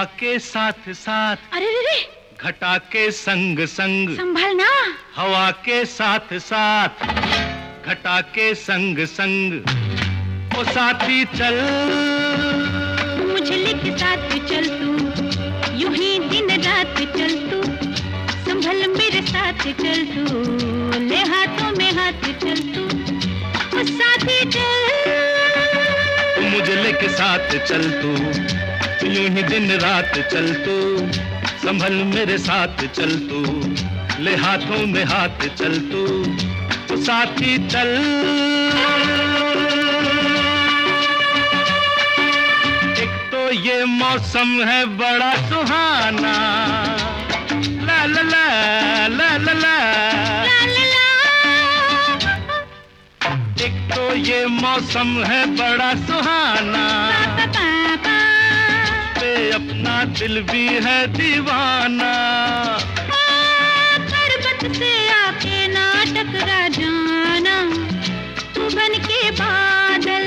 हवा के साथ साथ। अरे रे रे घटा के संग संग। संभालना। हवा के साथ साथ। घटा के संग संग। ओ साथी चल। मुझे के साथ चल तू। यूँ ही दिन रात चल तू। संभल मेरे साथ चल तू। ले हाथों में हाथ चल तू। ओ साथी चल। मंजिले के साथ चल तू। यूँ ही दिन रात चल तू। संभल मेरे साथ चल तू। ले हाथों में हाथ चल तू। तो साथी चल। एक तो ये मौसम है बड़ा सुहाना। ला ला ला ला ला, ला। तो ये मौसम है बड़ा सुहाना। पा अपना दिल भी है दीवाना। पर्वत से आके ना टकरा जाना। तू बन के बादल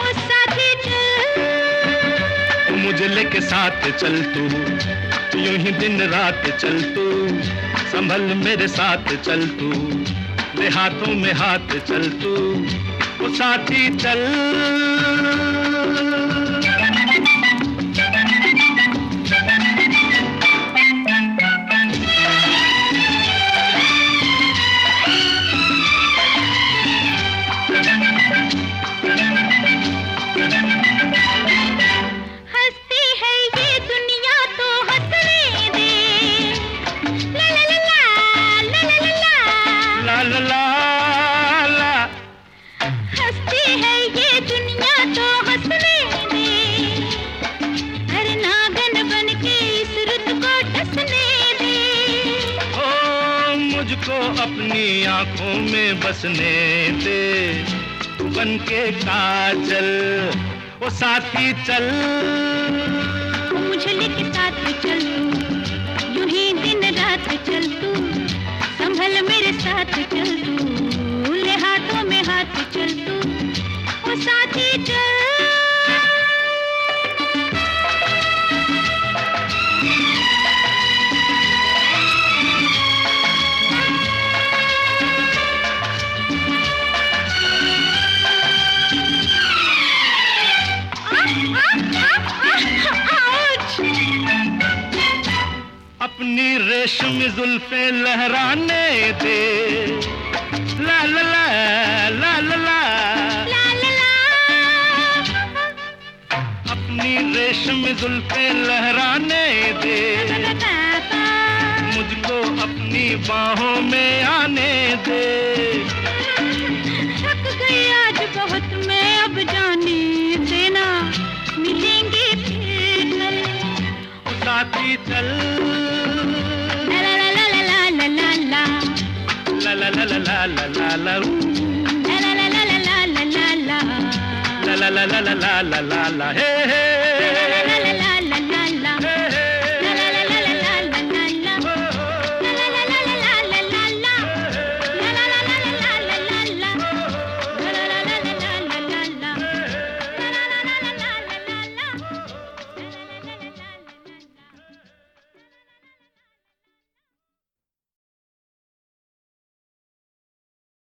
ओ साथी चल। मुझे लेके साथ चल तू यूँ ही दिन रात चल तू संभल मेरे साथ चल तू। हाथों में हाथ चल तू साथी चल। मुझको अपनी आँखों में बसने दे। तू बन के काजल, ओ साथी चल। मुझे लेके साथ चल, यूँ ही दिन रात चल, तू अपनी रेशमी जुल्फे लहराने दे। ला ला ला ला ला ला। अपनी रेशमी जुल्फे लहराने दे। मुझको अपनी बाहों में आने दे। थक गई आज बहुत मैं अब जाने देना। मिलेंगे फिर कल साथी चल la la la la la la La la la la la la la la. La la la la la la la la la. hey hey